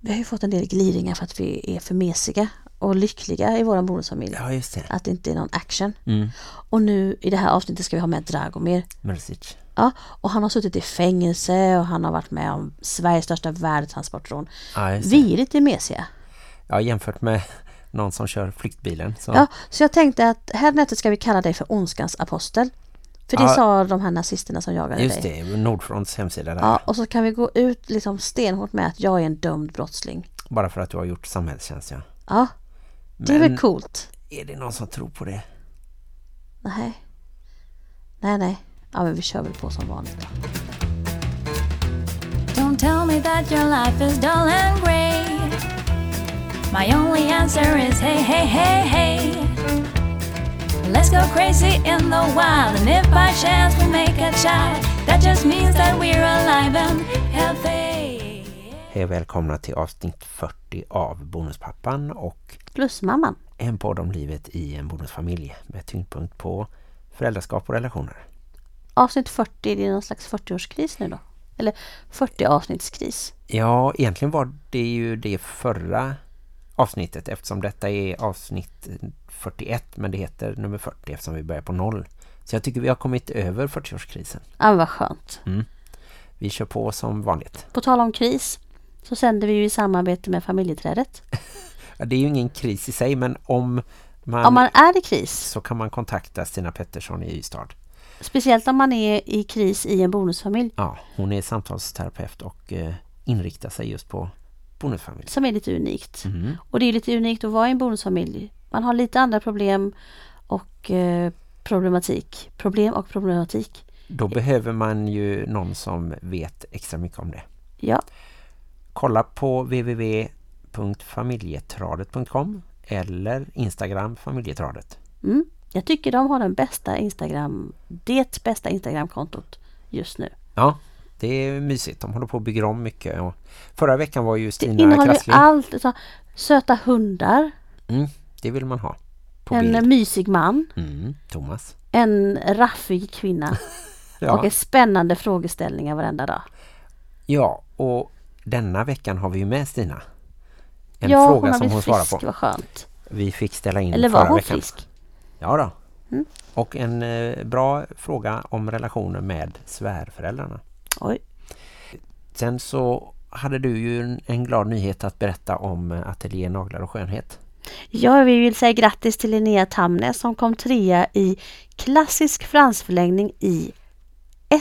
Vi har ju fått en del gliringar för att vi är för mesiga och lyckliga i vår bonusfamilj. Ja, just det. Att det inte är någon action. Mm. Och nu i det här avsnittet ska vi ha med Dragomir. Mrsic. Ja, och han har suttit i fängelse och han har varit med om Sveriges största värdetransportrån. Ja. Vi är lite mesiga. Ja, jämfört med någon som kör flyktbilen. Så. Ja, så jag tänkte att här nätet ska vi kalla dig för ondskans apostel. För det Ja. sa de här nazisterna som jagade Just dig. det, Nordfronts hemsida där. Ja, och så kan vi gå ut liksom stenhårt med att jag är en dömd brottsling. Bara för att du har gjort samhällstjänst, ja. Ja, det är väl Men coolt? är det någon som tror på det? Nej. Nej, nej. Ja, men vi kör väl på som vanligt då. Don't tell me that your life is dull and grey. My only answer is hey, hey, hey, hey. Let's go crazy in the wild, and if by chance we make a child, that just means that we're alive and healthy. Hej och välkomna till avsnitt 40 av Bonuspappan och Plus mamman. en podd om livet i en bonusfamilj med tyngdpunkt på föräldraskap och relationer. Avsnitt 40, det är någon slags 40-årskris nu då? Eller 40 avsnittskris. Ja, egentligen var det ju det förra avsnittet eftersom detta är avsnitt 41 men det heter nummer 40 eftersom vi börjar på noll. Så jag tycker vi har kommit över 40-årskrisen. Ja, vad skönt. Vi kör på som vanligt. På tal om kris så sänder vi ju i samarbete med familjeträdet. Ja, det är ju ingen kris i sig men om man, Om man är i kris, så kan man kontakta Stina Pettersson i Ystad. speciellt om man är i kris i en bonusfamilj Ja, hon är samtalsterapeut och eh, inriktar sig just på bonusfamilj. som är lite unikt. Mhm. Och det är lite unikt att vara i en bonusfamilj. Man har lite andra problem och eh, problematik. Problem och problematik. Då behöver man ju någon som vet extra mycket om det. Ja, Kolla på www.familjetradet.com eller Instagram familjetradet. mm. jag tycker de har den bästa Instagram, det bästa Instagramkontot just nu. Ja, det är mysigt. De håller på att bygga om mycket. Och förra veckan var ju Det Stina innehåller ju Krassling. allt. Så, söta hundar, Mm, det vill man ha. En bild. mysig man, Mm, Thomas. en raffig kvinna och Ja, en spännande frågeställningar varenda dag. ja, och denna veckan har vi ju med Stina. En ja, fråga hon har som blivit hon svarar frisk, på. vad skönt. Vi fick ställa in Eller var förra hon veckan. frisk? Ja då. Mm. Och en eh, bra fråga om relationer med svärföräldrarna. Oj. Sen så hade du ju en, glad nyhet att berätta om eh, Atelier Naglar och Skönhet. Ja, vi vill säga grattis till Linnea Tamnes som kom trea i klassisk fransförlängning i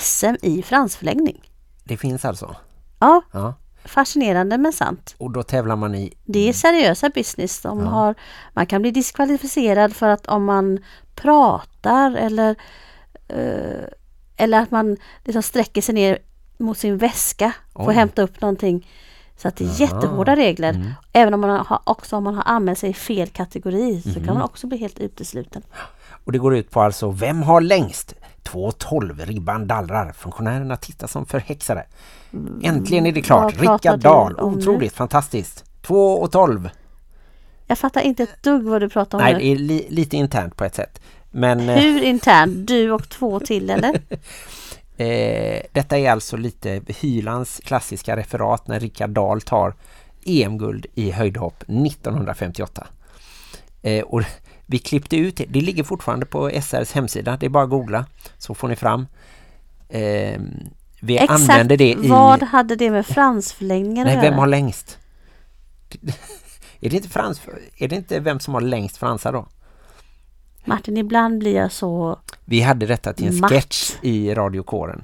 SM i fransförlängning. Det finns alltså. Ja, Ja. fascinerande men sant. Och då tävlar man i... Det är seriösa business. De Ja. har, man kan bli diskvalificerad för att om man pratar eller, eh, eller att man liksom sträcker sig ner mot sin väska för Oj. att hämta upp någonting. Så att det är jättehårda regler. Mm. Även om man har, också om man har anmält sig i fel kategori så Mhm. kan man också bli helt utesluten. Och det går ut på alltså, vem har längst? 2.12, ribban dallrar. Funktionärerna tittar som förhäxade. Äntligen är det klart. Rickard Dahl, om nu? otroligt, fantastiskt. 2.12. Jag fattar inte ett dugg vad du pratar om Nej, nu. det är li lite internt på ett sätt. Men... eh, Hur internt? Du och två till eller? Eh, detta är alltså lite Hylands klassiska referat när Rickard Dahl tar EM-guld i höjdhopp 1958. Eh, och vi klippte ut det. Det ligger fortfarande på SRs hemsida. Det är bara att googla så får ni fram. Eh, vi Exakt använder det i... vad hade det med fransförlängningen Nej, vem har längst? är det inte frans... Är det inte vem som har längst fransar då? Martin, ibland blir jag så Vi hade detta till en Matt. sketch i radiokåren.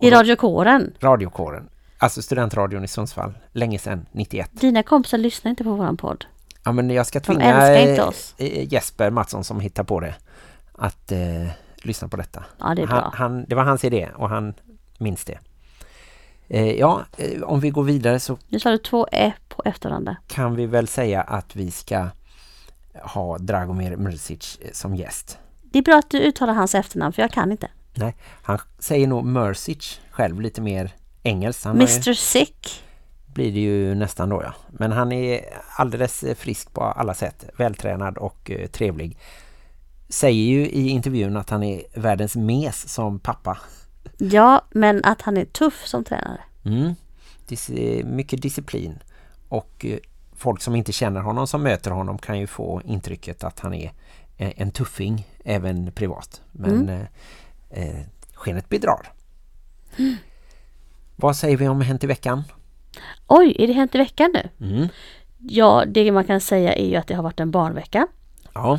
i radiokåren. radiokåren. Alltså studentradion i Sundsvall. Länge sedan, 91. Dina kompisar lyssnar inte på våran podd. Ja men jag ska tvinga eh, oss. eh, Jesper Mattsson som hittar på det att eh, lyssna på detta. Ja, det är bra. han, det var hans idé och han minns det. Eh, ja, eh, om vi går vidare så Nu sa du två Ä på efterhand. kan vi väl säga att vi ska ha Dragomir Mrsic eh, som gäst. Det är bra att du uttalar hans efternamn för jag kan inte. Nej, han säger nog Mrsic själv lite mer engelskt. Han har ju- Mr Sick. blir det ju nästan då ja. Men han är alldeles eh, frisk på alla sätt. Vältränad och eh, trevlig. Säger ju i intervjun att han är världens mes som pappa. Ja, men att han är tuff som tränare. Mm. Dis eh, mycket disciplin. Och folk som inte känner honom som möter honom kan ju få intrycket att han är eh, en tuffing även privat. Men Mm. eh, eh, skenet bedrar. Vad säger vi om Hänt i veckan? Oj, är det hänt i veckan nu? Mm. Ja, det man kan säga är ju att det har varit en barnvecka. Ja,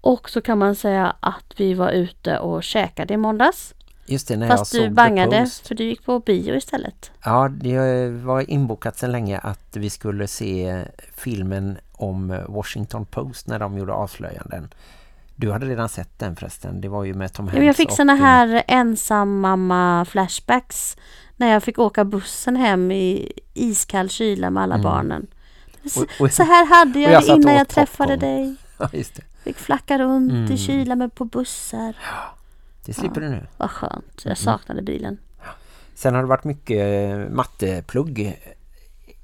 Och så kan man säga att vi var ute och käkade i måndags. Just det när Fast jag du såg bangade The Post. för du gick på bio istället. Ja, det var inbokat sedan länge att vi skulle se filmen om Washington Post när de gjorde avslöjanden. Du hade redan sett den förresten. Det var ju med Tom Ja, Hanks men jag fick såna här ensammamma flashbacks när jag fick åka bussen hem i iskall kyla med alla barnen. Så, Mm. Och- och- så här hade jag, jag det innan jag träffade popcorn. dig. Ja, just det. Fick flacka runt Mm. i kyla med på bussar. Det slipper du nu. Vad skönt. Mm. Jag saknade bilen. Sen har det varit mycket eh, matteplugg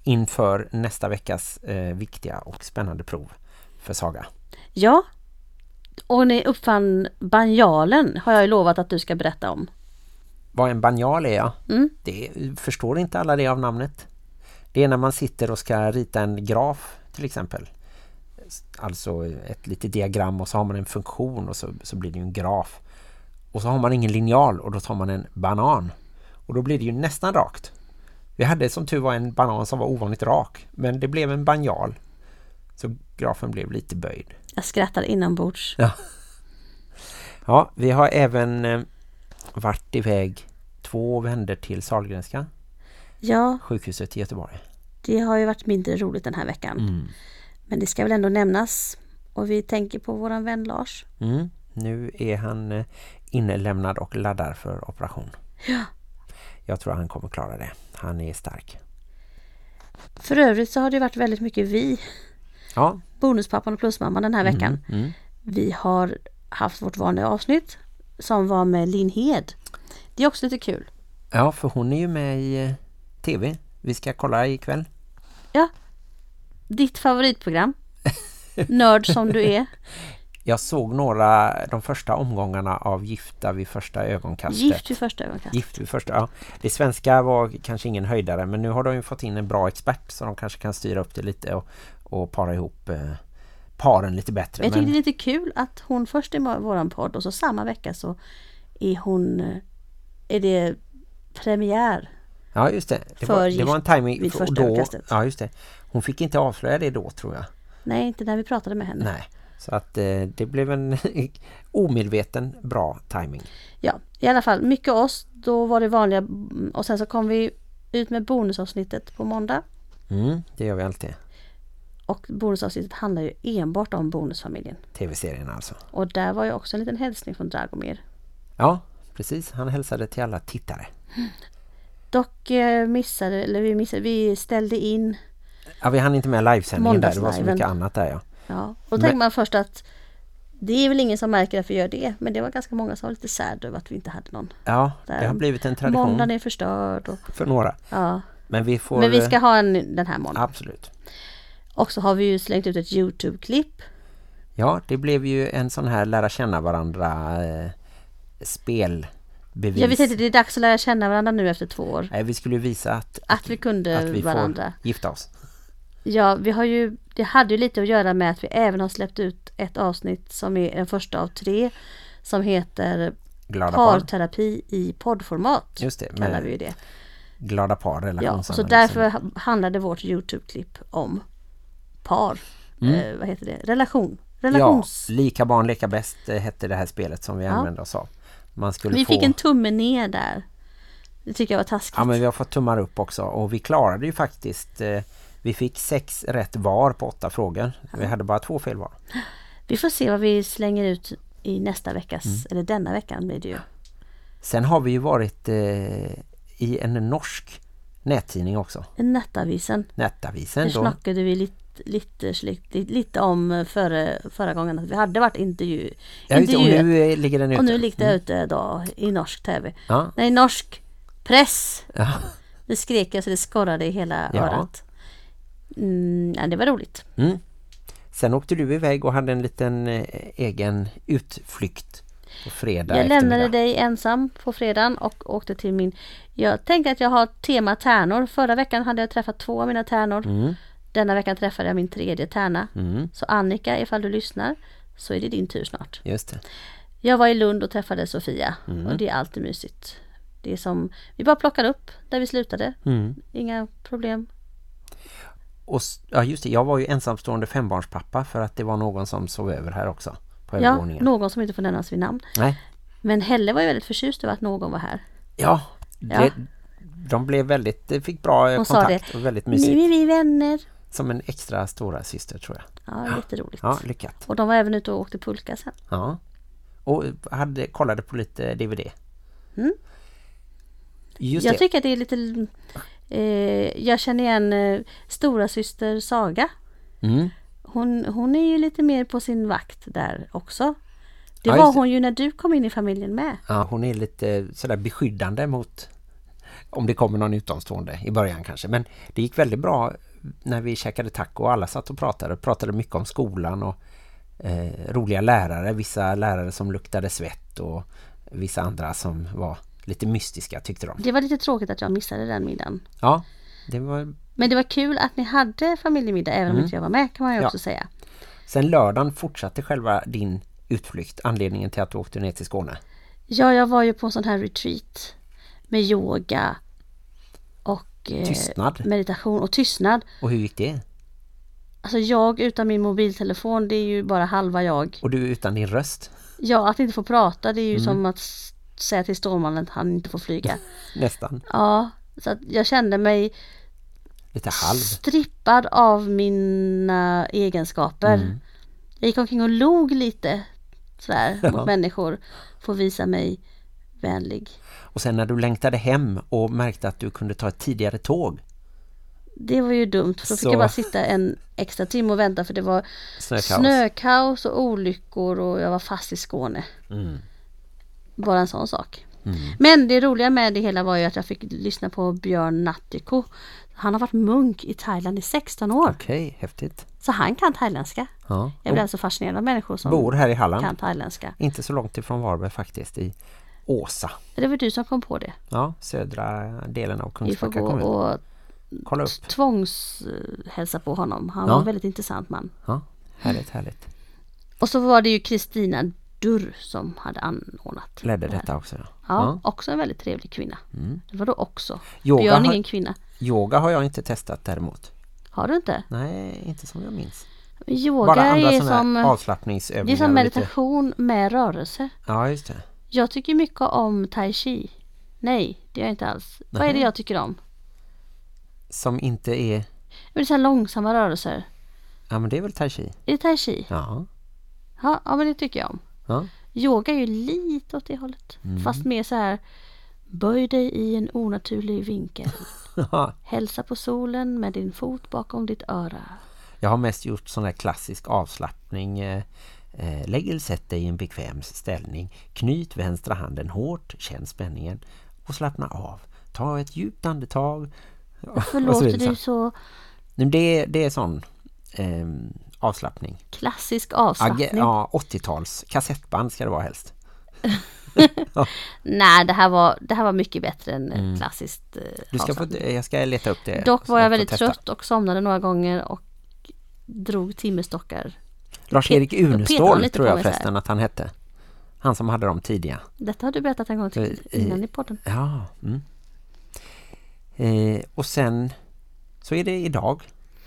inför nästa veckas eh, viktiga och spännande prov för Saga. Ja. Och ni uppfann banjalen har jag ju lovat att du ska berätta om. Vad en banjal är, ja. Mm. Det förstår inte alla det av namnet. Det är när man sitter och ska rita en graf till exempel. Alltså ett litet diagram och så har man en funktion och så, så blir det ju en graf. Och så har man ingen linjal och då tar man en banan. Och då blir det ju nästan rakt. Vi hade som tur var en banan som var ovanligt rak. Men det blev en banjal. Så grafen blev lite böjd. Jag skrattar inombords. Ja, vi har även eh, varit iväg två vänder till Salgrenska, Ja, sjukhuset i Göteborg. det har ju varit mindre roligt den här veckan. Mm. Men det ska väl ändå nämnas. Och vi tänker på våran vän Lars. Mm. Nu är han eh, inlämnad och laddar för operation. Ja. Jag tror han kommer klara det. Han är stark. För övrigt så har det varit väldigt mycket vi, Ja. bonuspappan och plusmamman den här veckan. Mm. Mm. Vi har haft vårt vanliga avsnitt som var med Linn Hed. Det är också lite kul. Ja, för hon är ju med i eh, tv. Vi ska kolla ikväll. Ja, ditt favoritprogram. Nörd som du är. Jag såg några, de första omgångarna av Gifta vid första ögonkastet. Gift vid första ögonkastet. Gift vid första, ja. Det svenska var kanske ingen höjdare men nu har de ju fått in en bra expert så de kanske kan styra upp det lite och, och para ihop eh, paren lite bättre. Jag tycker men, det är lite kul att hon först är våran podd och så samma vecka så är hon eh, är det premiär. ja just det. Det var, det var en timing vid första då, ögonkastet. Ja just det. Hon fick inte avslöja det då tror jag. Nej, inte när vi pratade med henne. Nej. Så att eh, det blev en omedveten bra timing. Ja, i alla fall mycket oss. Då var det vanliga och sen så kom vi ut med bonusavsnittet på måndag. Mm, det gör vi alltid. Och bonusavsnittet handlar ju enbart om bonusfamiljen. Tv-serien alltså. Och där var ju också en liten hälsning från Dragomir. Ja, precis. Han hälsade till alla tittare. Dock eh, missade, eller vi missade, vi ställde in. Ja, vi hann inte med livesändningen där. Det var så mycket annat där, ja. Ja, och då tänkte man först att det är väl ingen som märker att vi gör det. Men det var ganska många som var lite sad över att vi inte hade någon. Ja, Där. det har blivit en tradition Måndagen är förstörd. Och, för några. ja. Men vi får... Men vi ska ha en den här måndagen. Absolut. Och så har vi ju slängt ut ett Youtube-klipp. Ja, det blev ju en sån här lära känna varandra eh, spelbevis. Ja, vi tänkte det är dags att lära känna varandra nu efter två år. Nej, vi skulle visa att, Att vi kunde att vi varandra. får gifta oss. Ja, vi har ju, det hade ju lite att göra med att vi även har släppt ut ett avsnitt som är den första av tre. Som heter Glada par. Parterapi i poddformat. Just det, kallar vi ju det. glada par Ja, relationsanalysen. så därför ha- handlade vårt Youtube-klipp om par. Eh, vad heter det? Relation. Mm. Ja, Relations... lika barn leka bäst eh, hette det här spelet som vi Ja. använde oss av. Man skulle vi få... fick en tumme ner där. Det tycker jag var taskigt. Ja, men vi har fått tummar upp också och vi klarade ju faktiskt... Eh, vi fick sex rätt var på åtta frågor. Vi hade bara två fel var. Vi får se vad vi slänger ut i nästa veckas, Mm. eller denna veckan blir det ju. Sen har vi ju varit eh, i en norsk nättidning också. Nättavisen. Nättavisen. Det Då, snackade vi lite, lite, lite, lite om före, förra gången att vi hade varit intervju, ja, och nu eh, ligger den ute. Och nu ligger det ute då i norsk tv. Ja. Nej, norsk press. Ja. Det skrek jag så det skorrade i hela Ja. örat. Mm, ja, det var roligt. Mm. Sen åkte du iväg och hade en liten eh, egen utflykt. på fredag Jag lämnade dig ensam på fredagen och åkte till min... Jag tänker att jag har tema tärnor. Förra veckan hade jag träffat två av mina tärnor. Mm, Denna veckan träffade jag min tredje tärna. mm, Så Annika, ifall du lyssnar, så är det din tur snart. just det. Jag var i Lund och träffade Sofia Mm. och det är alltid mysigt. Det är som, vi bara plockade upp där vi slutade. Mm. Inga problem. Och, ja just det, jag var ju ensamstående fembarnspappa för att det var någon som sov över här också på Ja, någon som inte får nämnas vid namn. Nej, Men Helle var ju väldigt förtjust över att någon var här. ja, det, Ja. de blev väldigt, fick bra eh, Hon kontakt det. och väldigt Ni mysigt. är vi vänner. Som en extra stora syster tror jag. Ja, jätteroligt. Ja, lyckat. Och de var även ute och åkte pulka sen. Ja. Och hade, kollade på lite DVD. Mm. Just Jag det. tycker att det är lite... Eh, jag känner igen eh, stora syster Saga. Mm. Hon, hon är ju lite mer på sin vakt där också. Det Ja, var hon ju när du kom in i familjen med. Ja, hon är lite sådär beskyddande mot om det kommer någon utomstående i början kanske. Men det gick väldigt bra när vi käkade taco och alla satt och pratade. Pratade mycket om skolan och eh, roliga lärare. Vissa lärare som luktade svett och vissa andra som var lite mystiska tyckte de. Det var lite tråkigt att jag missade den middagen. Ja, det var... Men det var kul att ni hade familjemiddag även om inte jag var med kan man ju Mm. Ja. också säga. Sen lördagen fortsatte själva din utflykt. Anledningen till att du åkte ner till Skåne. Ja, jag var ju på en sån här retreat med yoga och eh, Tystnad. meditation och tystnad. Och hur gick det? Alltså jag utan min mobiltelefon, det är ju bara halva jag. Och du utan din röst? Ja, att inte få prata, det är ju Mm. som att säga till Stålmannen att han inte får flyga. Nästan. Ja, så att jag kände mig Lite halv. strippad av mina egenskaper. Mm. Jag gick omkring och log lite sådär Ja. mot människor. Får visa mig vänlig. Och sen när du längtade hem och märkte att du kunde ta ett tidigare tåg. Det var ju dumt för då fick Så- jag bara sitta en extra timme och vänta för det var Snökaos. snökaos och olyckor och jag var fast i Skåne. Mm. Bara en sån sak. Mm. Men det roliga med det hela var ju att jag fick lyssna på Björn Nattiko. Han har varit munk i Thailand i 16 år. Okej, häftigt. Så han kan thailändska. Ja. Jag blir alltså fascinerad av människor som Bor här i Halland. kan thailändska. Inte så långt ifrån Varberg faktiskt, i Åsa. Det var du som kom på det. Ja, södra delen av Vi får Kungsbacka gå kommun. och Kolla upp. tvångs eh, hälsa på honom. Han Ja. var en väldigt intressant man. Ja, härligt, härligt. Och så var det ju Kristina Durr som hade anordnat. Ledde det detta också. Ja. Ja, också en väldigt trevlig kvinna. Mm. Det var då också. Yoga Björn är har- ingen kvinna. Yoga har jag inte testat däremot. Har du inte? Nej, inte som jag minns. Yoga Bara andra är som, här det avslappningsövningar. är som och lite- meditation med rörelse. Ja, just det. Jag tycker mycket om tai chi. Nej, det gör jag inte alls. Vad är det Nej. jag tycker om? Som inte är... Men Det är så här långsamma rörelser. Ja, men det är väl tai chi? Är det tai chi? Ja. Ja, ja men det tycker jag om. Ja. Yoga är ju lite åt det hållet. Mm. Fast mer så här Böj dig i en onaturlig vinkel. Hälsa på solen med din fot bakom ditt öra. Jag har mest gjort sån här klassisk avslappning. Eh, eh, lägg eller sätt dig i en bekväm ställning. Knyt vänstra handen hårt, känn spänningen och slappna av. Ta ett djupt andetag. Varför låter du så det, det är sån ehm, avslappning. klassisk Ag- avslappning? ja, 80-tals. Kassettband ska det vara helst. Nej, det här, var, det här var mycket bättre än Mm. klassiskt eh, Du ska få, jag ska leta upp det. Dock var jag väldigt testa. trött och somnade några gånger och drog timmerstockar. Lars-Erik Unestål tror jag förresten att han hette. Han som hade dem tidiga. Detta har du berättat en gång till eh, innan i podden. Ja. Mm. Eh, och sen så är det idag,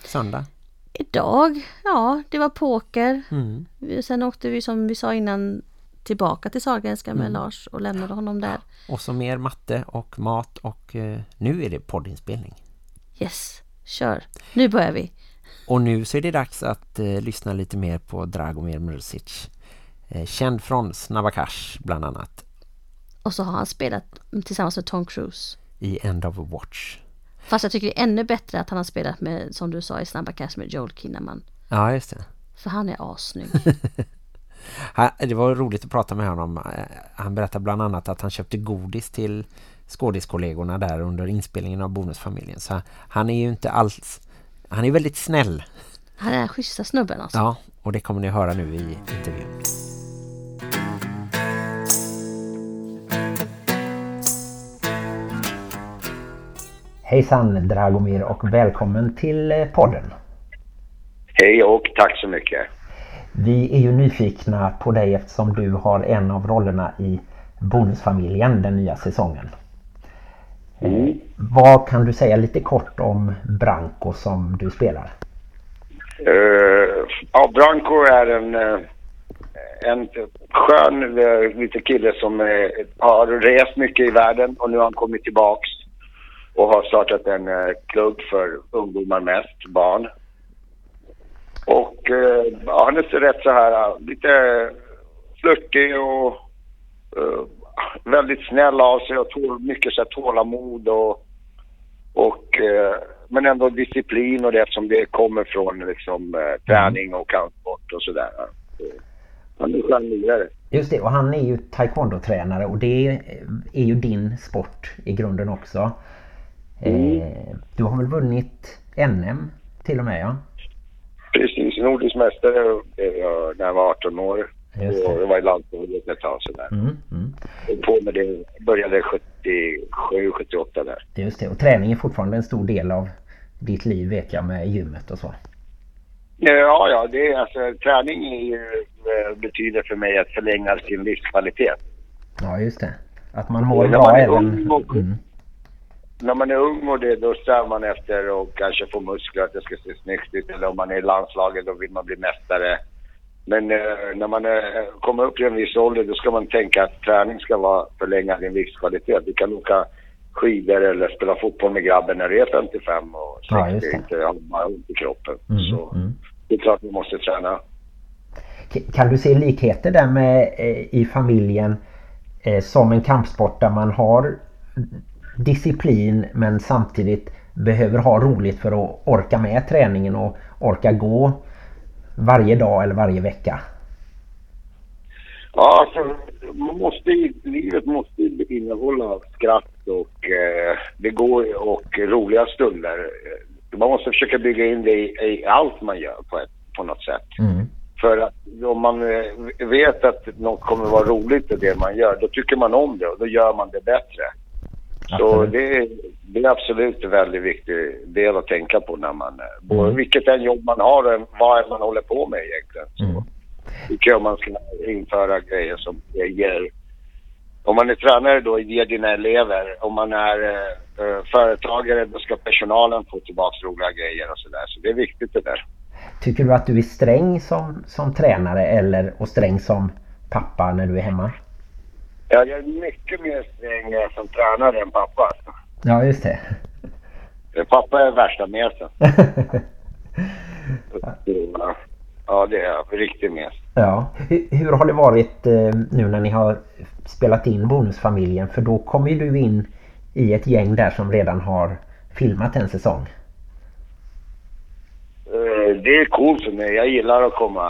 söndag. Idag, ja, det var poker. Mm. Sen åkte vi som vi sa innan tillbaka till Sahlgrenska med Mm. Lars och lämnade honom där. Och så mer matte och mat och eh, nu är det poddinspelning. Yes, kör. Nu börjar vi. Och nu så är det dags att eh, lyssna lite mer på Dragomir Mrsic. Eh, känd från Snabba Cash bland annat Och så har han spelat tillsammans med Tom Cruise. i End of Watch. Fast jag tycker det är ännu bättre att han har spelat med, som du sa, i Snabba Cash med Joel Kinnaman. Ja, just det. För han är assnygg. Det var roligt att prata med honom. Eh, Han berättade bland annat att han köpte godis till skådiskollegorna där under inspelningen av Bonusfamiljen. Så han är ju inte alls... Han är väldigt snäll. Han är den schyssta snubben alltså. Ja, och det kommer ni höra nu i intervjun. Hejsan Dragomir och välkommen till eh, podden. Hej och tack så mycket. Vi är ju nyfikna på dig eftersom du har en av rollerna i Bonusfamiljen den nya säsongen. Mm. Vad kan du säga lite kort om Branko som du spelar? Uh, ja, Branko är en, eh, en skön liten kille som har rest mycket i världen och nu har han kommit tillbaks och har startat en uh, klubb för ungdomar mest, barn. Och ja, han är så rätt så här lite flörtig och väldigt snäll av sig och tål, mycket så här, tålamod och, och eh, men ändå disciplin och det eftersom det kommer från liksom eh, träning och kampsport och sådär. Han är lirare. Just det, och han är ju taekwondo-tränare och det är ju din sport i grunden också. Mm. Eh, du har väl vunnit NM till och med, ja? Precis, nordisk mästare när jag var 18 år. Just det. Jag var i landslaget ett tag sådär. Mm, mm. på med det, började 77, 78 där. Just det, och träning är fortfarande en stor del av ditt liv vet jag med gymmet och så. Ja, ja, det är alltså träning är ju, eh, betyder för mig att förlänga sin livskvalitet. Ja, just det. Att man mår bra även... Och, mm. När man är ung och det, då strävar man efter att kanske få muskler, att det ska se snyggt ut. Eller om man är i landslaget då vill man bli mästare. Men eh, när man eh, kommer upp i en viss ålder då ska man tänka att träning ska vara förlänga din livskvalitet. Du kan åka skidor eller spela fotboll med grabben när du är 55 och 60 ja, inte har ont i kroppen. Mm, så mm. det är klart man måste träna. Kan du se likheter där med eh, i familjen eh, som en kampsport där man har disciplin men samtidigt behöver ha roligt för att orka med träningen och orka gå varje dag eller varje vecka? Ja, alltså, man måste, livet måste innehålla skratt och eh, det går och roliga stunder. Man måste försöka bygga in det i, i allt man gör på, ett, på något sätt. Mm. För att om man eh, vet att något kommer vara roligt i det man gör, då tycker man om det och då gör man det bättre. Så det, det, är absolut en väldigt viktig del att tänka på när man, eh, mm. vilket än jobb man har och vad man håller på med egentligen. Så mm. tycker jag man ska införa grejer som ger, om man är tränare då ger dina elever, om man är uh, företagare då ska personalen få tillbaka roliga grejer och sådär. Så det är viktigt det där. Tycker du att du är sträng som, som tränare eller och sträng som pappa när du är hemma? Ja, jag är mycket mer sträng som tränare än pappa. Ja, just det. Pappa är värsta mesen. ja, det är jag. Riktigt mes. Ja. Hur, hur, har det varit eh, nu när ni har spelat in Bonusfamiljen? För då kommer ju du in i ett gäng där som redan har filmat en säsong. Eh, det är coolt för mig. Jag gillar att komma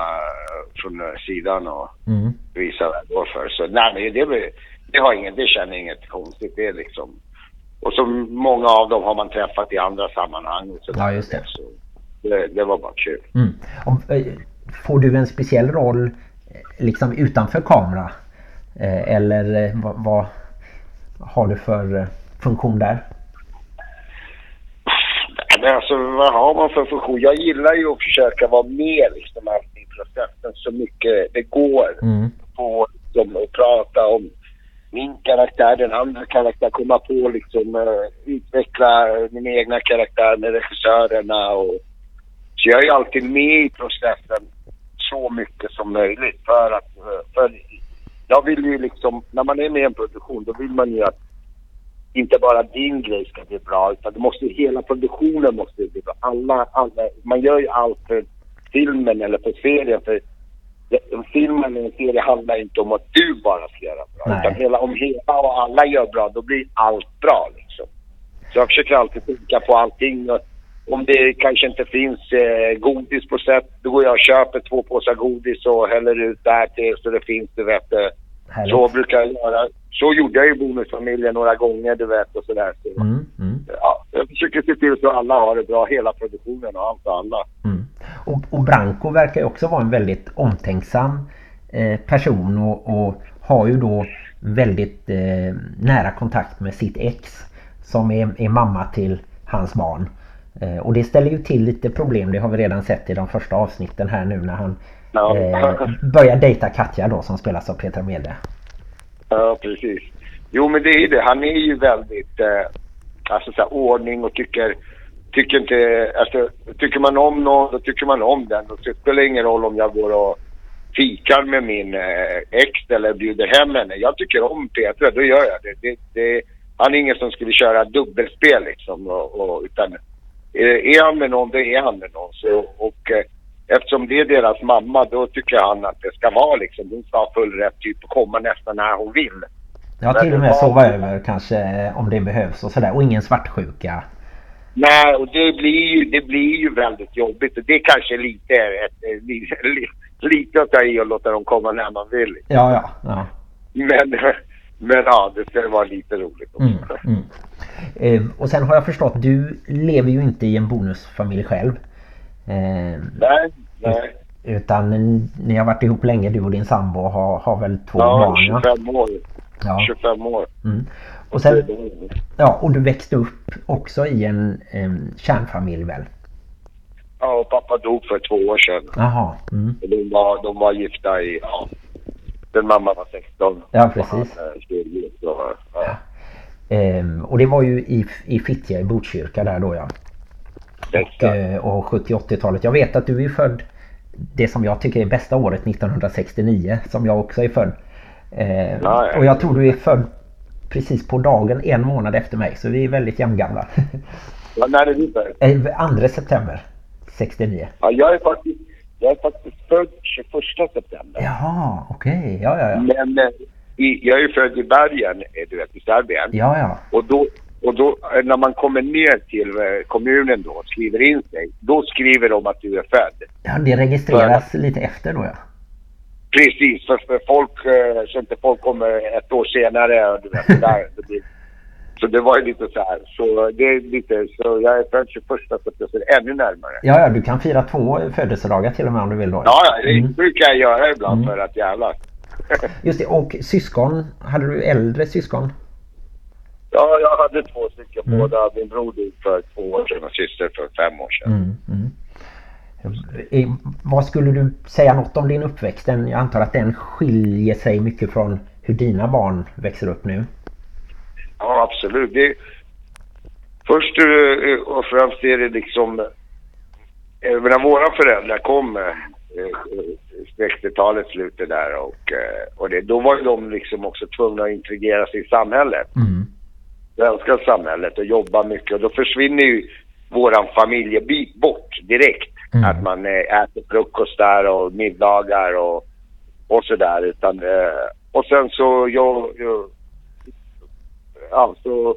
från sidan och mm. visa vad jag går för. Så nej, men det, det, har ingen, det känner inget konstigt. Det är liksom... Och så många av dem har man träffat i andra sammanhang. Och så ja, just det. Så det, det var bara kul. Mm. Om, eh, får du en speciell roll eh, liksom utanför kamera? Eh, eller vad, vad har du för funktion där? Alltså vad har man för funktion? Jag gillar ju att försöka vara med liksom i processen så mycket det går. Mm. På liksom, att prata om min karaktär, den andra karaktären, komma på liksom uh, utveckla min egna karaktär med regissörerna och så jag är alltid med i processen så mycket som möjligt för att, uh, för jag vill ju liksom, när man är med i en produktion då vill man ju att inte bara din grej ska bli bra utan det måste, hela produktionen måste bli bra. Alla, alla, man gör ju allt för filmen eller för serien för filmen eller en serie handlar inte om att du bara ska göra bra. Nej. Utan hela, om hela och alla gör bra då blir allt bra liksom. Så jag försöker alltid tänka på allting. Och om det kanske inte finns eh, godis på sätt, då går jag och köper två påsar godis och häller ut där till så det finns, du vet. Eh, så brukar jag göra. Så gjorde jag i Bonusfamiljen några gånger, du vet, och sådär. Så, mm, mm. Ja, jag försöker se till så alla har det bra, hela produktionen och allt och alla. Mm. Och, och Branko verkar ju också vara en väldigt omtänksam eh, person och, och, har ju då väldigt eh, nära kontakt med sitt ex. som är, är mamma till hans barn. Eh, och det ställer ju till lite problem. Det har vi redan sett i de första avsnitten här nu när han Ja. eh, börjar dejta Katja då som spelas av Petra Mede. Ja, precis. Jo, men det är det. Han är ju väldigt eh, alltså, så här, ordning och tycker, tycker inte... Alltså, tycker man om någon, då tycker man om den. Och det spelar ingen roll om jag går och fikar med min eh, ex eller bjuder hem henne. Jag tycker om Petra, då gör jag det. det, det han är ingen som skulle köra dubbelspel liksom. Och, och, utan är, är han med någon, då är han med någon. Så, och eh, eftersom det är deras mamma, då tycker han att det ska vara liksom. Hon ska ha full rätt typ att komma nästan när hon vill. Ja, till och med sova över kanske eh, om det behövs och sådär. Och ingen svartsjuka. Nej, och det blir ju, det blir ju väldigt jobbigt. Det kanske är lite, ett, eh, li, li, lite att ta i och låta dem komma när man vill. Ja, ja. ja. Men, men ja, det ska vara lite roligt också. Mm, mm. Eh, och sen har jag förstått, du lever ju inte i en bonusfamilj själv. Eh, Nej, nej. utan ni har varit ihop länge, du och din sambo har, har väl två Ja, barn. Ja. 25 år. Ja. 25 år. Mm. Och, sen, ja, och du växte upp också i en, en kärnfamilj väl? Ja, och pappa dog för två år sedan. Jaha. Mm. De var, de var gifta i, ja, den mamma var 16. Ja, precis. Och han, eh, 20, så, ja. Ehm, och det var ju i, i Fittja i Botkyrka där då ja. Och, eh, och 70-80-talet. Jag vet att du är född det som jag tycker är bästa året 1969 som jag också är född. Eh, Ja, ja. Och jag tror du är född precis på dagen en månad efter mig så vi är väldigt jämngamla. Ja, när är du född? Eh, 2 september 69. Ja, jag är faktiskt, jag är faktiskt född 21 september. Jaha, okej. Ja, ja, ja. Men eh, i, jag är född i bergen, eh, du vet, i Serbien. Ja, ja. Och då, och då eh, när man kommer ner till kommunen då och skriver in sig, då skriver de att du är född. ja det registreras lite efter då ja. Precis, för, för folk, eh, så inte folk kommer ett år senare du vet, där, det Så det var ju lite så här. Så det är lite, så jag är född 21 september, så det är ännu närmare. Ja, ja, du kan fira två födelsedagar till och med om du vill då. Ja, ja, det Mm. brukar jag göra ibland Mm. för att jävla. Just det, och syskon. Hade du äldre syskon? Ja, jag hade två stycken. Mm. Båda min bror dog för två år sedan och syster för fem år sedan. Mm, mm. Eh, Vad skulle du säga något om din uppväxt? Den, jag antar att den skiljer sig mycket från hur dina barn växer upp nu. Ja, absolut. Det, först eh, och främst är det liksom... eh, När våra föräldrar kom eh, eh, 60-talet, slutet där och, och det, då var de liksom också tvungna att integrera sig i samhället. Mm. Svenska samhället och jobba mycket och då försvinner ju våran familjebit bort direkt. Mm. Att man eh, äter frukost där och middagar och, och sådär utan eh, och sen så jag, jag ja, så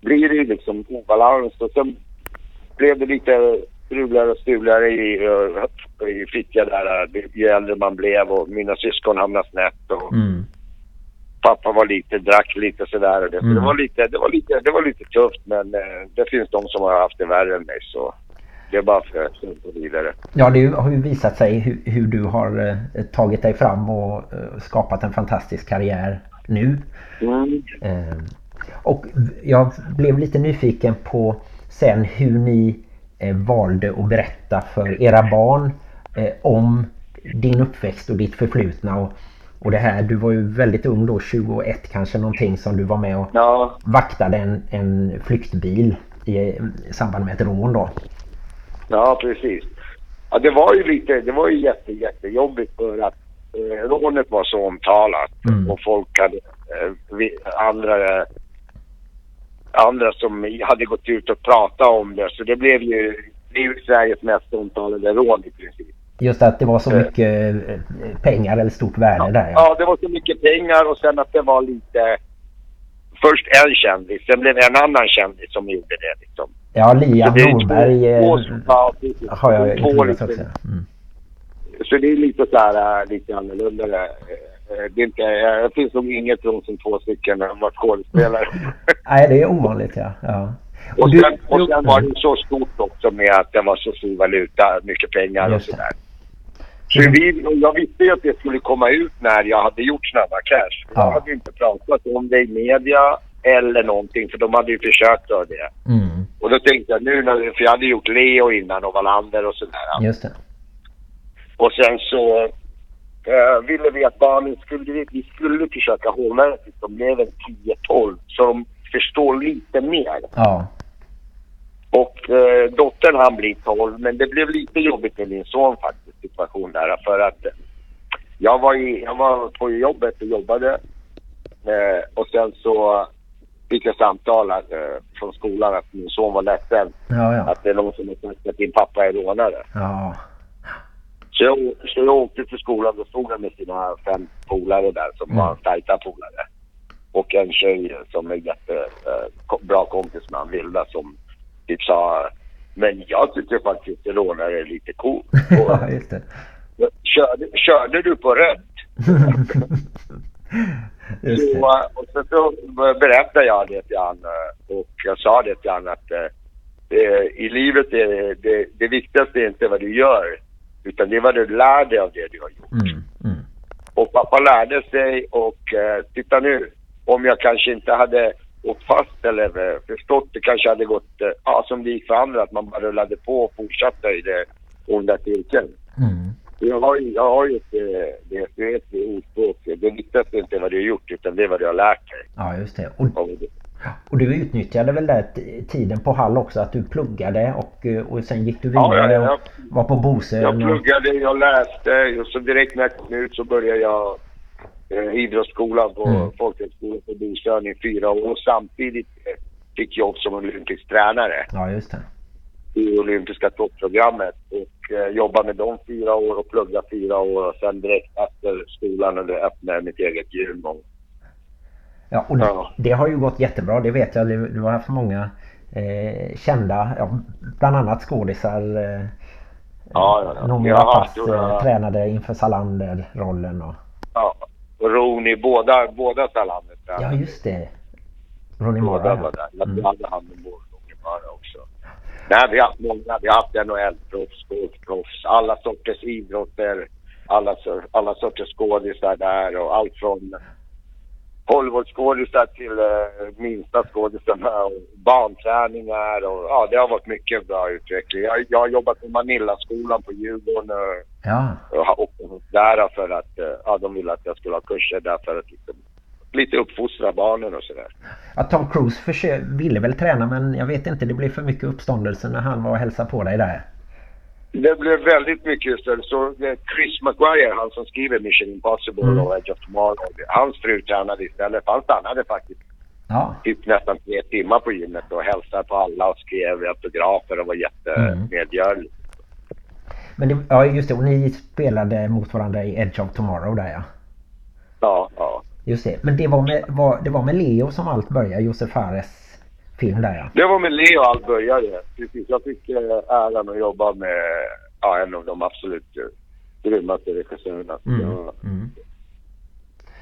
blir det ju liksom obalans och sen blev det lite struligare och struligare i, eh, i Fittja där ju äldre man blev och mina syskon hamnade snett och Mm. Pappa var lite, drack lite sådär och det, så Mm. det var lite, det var lite, det var lite tufft men eh, det finns de som har haft det värre än mig så det är bara för att gå vidare. Ja, det har ju visat sig hur, hur du har eh, tagit dig fram och eh, skapat en fantastisk karriär nu. Mm. Eh, och jag blev lite nyfiken på sen hur ni eh, valde att berätta för era barn eh, om din uppväxt och ditt förflutna. Och, och det här, du var ju väldigt ung då, 21 kanske någonting som du var med och Ja, vaktade en, en flyktbil i, samband med ett rån då. ja precis. Ja, det var ju lite, det var ju jätte, jättejobbigt för att eh, rånet var så omtalat Mm. och folk hade eh, vi, andra andra som hade gått ut och pratat om det så det blev ju, det är ju Sveriges mest omtalade rån i princip. Just att det var så Eh. mycket eh, pengar eller stort värde där. Ja. Ja, det var så mycket pengar och sen att det var lite... Först en kändis, sen blev det en annan kändis som gjorde det liksom. Ja, två- Norberg två eh, som- ja, precis. har jag Två intervjuat liksom. också. Mm. Så det är lite så här, äh, lite annorlunda. äh, Det, är inte, det finns nog inget rum som två stycken har varit skådespelare. Nej, det är ovanligt ja. ja. och, du- sen, och sen var det så stort också med att det var så stor valuta, mycket pengar och sådär. Så vi, jag visste ju att det skulle komma ut när jag hade gjort Snabba Cash. Jag Ja. hade inte pratat om det i media. eller någonting för de hade ju försökt göra det. Mm. Och då tänkte jag nu när, för jag hade gjort Leo innan och Wallander och sådär. Just det. Och sen så eh, ville vi att barnen skulle, vi skulle försöka hålla det tills de blev en 10-12 så de förstår lite mer. Ja. Och eh, dottern han blir 12 men det blev lite jobbigt med min son faktiskt situation där för att jag var, i, jag var på jobbet och jobbade eh, och sen så fick jag samtal att, eh, från skolan att min son var ledsen. Ja, ja. Att det är någon som har sagt att din pappa är rånare. Ja. Så jag, så jag åkte till skolan och stod där med sina fem polare där som Mm. var tajta polare. Och en tjej som är jättebra eh, kompis med han Vilda som typ sa Men jag tycker faktiskt att rånare är lite cool. Och, Ja, just det. körde, körde du på rött? Just Så, det. och sen så berättade jag det till han eh, och jag sa det till han att eh, det, i livet är det, det viktigaste är inte vad du gör utan det är vad du lär dig av det du har gjort. Mm. Mm. Och pappa lärde sig och eh, titta nu, om jag kanske inte hade åkt fast eller eh, förstått det kanske hade gått, eh, ja som det gick för andra, att man bara rullade på och fortsatte i det onda cirkeln. Mm. Jag har jag har ju ett, eh, det, det är ett ordspråk, det viktigaste är inte vad du har gjort utan det är vad du har lärt dig. Ja, just det. Och, Och och du utnyttjade väl där tiden på Hall också att du pluggade och, och sen gick du vidare ja, ja. och var på Bosön. Jag och- pluggade, jag läste och så direkt när jag kom ut så började jag eh, idrottsskolan på Mm. folkhögskolan på Bosön i fyra år och samtidigt eh, fick jobb som olympisk tränare. Ja, just det. i olympiska toppprogrammet och eh, jobbade med dem fyra år och pluggade fyra år och sen direkt efter skolan öppnade jag mitt eget gym. Och, Ja, och Ja. det har ju gått jättebra. Det vet jag. Du har haft många eh, kända, ja, bland annat skådisar. Eh, Ja, ja, ja. Rapace haft, eh, tränade inför Salander-rollen. Och, och Rooney, båda, båda Salander. ja, just det. Ronny Båda Mara. var där. Jag Mm. hade hand om Rooney Mara också. Nej, vi har haft många. Vi har haft NHL-proffs, golfproffs, alla sorters idrotter, alla, alla sorters skådisar där och allt från Hollywoodskådisar till uh, minsta skådisarna och barnträningar och ja, det har varit mycket bra utveckling. Jag, jag har jobbat på Manillaskolan på Djurgården och, Ja, och åkt där för att eh, ja, de ville att jag skulle ha kurser där för att liksom, lite uppfostra barnen och sådär. ja, Tom Cruise ville väl träna men jag vet inte, det blev för mycket uppståndelse när han var och hälsade på dig där. Det blev väldigt mycket istället. Så eh, Chris McGuire, han som skriver Mission Impossible Mm. och Edge of Tomorrow, hans fru tränade istället. Han stannade faktiskt Ja, typ nästan tre timmar på gymmet och hälsade på alla och skrev autografer och var jättemedgörlig. men det, ja just det. Och ni spelade mot varandra i Edge of Tomorrow där ja. Ja, ja. Just det. Men det var med, var, det var med Leo som allt började. Josef Fares film där ja. Det var med Leo allt började. Precis. Jag fick eh, äran att jobba med ja, en av de absolut eh, grymmaste regissörerna. Mm. Ja. Mm.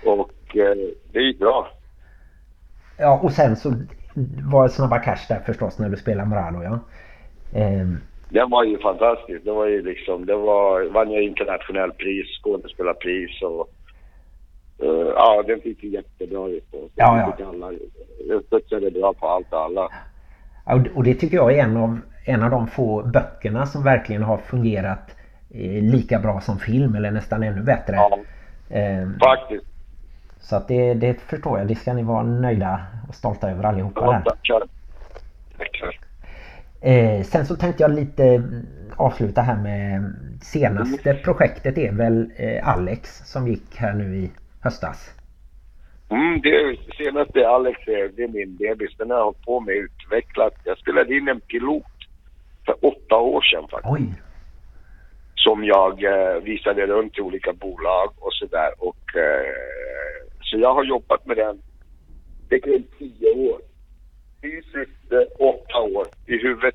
Och eh, det gick bra. Ja och sen så var det Snabba Cash där förstås när du spelade Moralo ja. Ehm, Den var ju fantastisk. Det var ju liksom, det var, vann jag internationell pris, skådespelarpris och eh, ja, den fick ju jättebra och Ja, ja. fick alla. Jag studsade bra på allt och alla. ja, och- det tycker jag är en av, en av de få böckerna som verkligen har fungerat eh, lika bra som film eller nästan ännu bättre. Ja, Ehm, faktiskt. så att det, det förstår jag. Det ska ni vara nöjda och stolta över allihopa Ja, tackar. Tackar. Eh, sen så tänkte jag lite mm, avsluta här med senaste projektet är väl eh, Alex som gick här nu i höstas. Mm, det senaste Alex är, det är min bebis. Den har jag hållit på med utvecklat. Jag spelade in en pilot för åtta år sedan faktiskt. Oj! som jag eh, visade runt till olika bolag och sådär. Eh, så jag har jobbat med den, det krävs tio år. Fysiskt eh, åtta år, i huvudet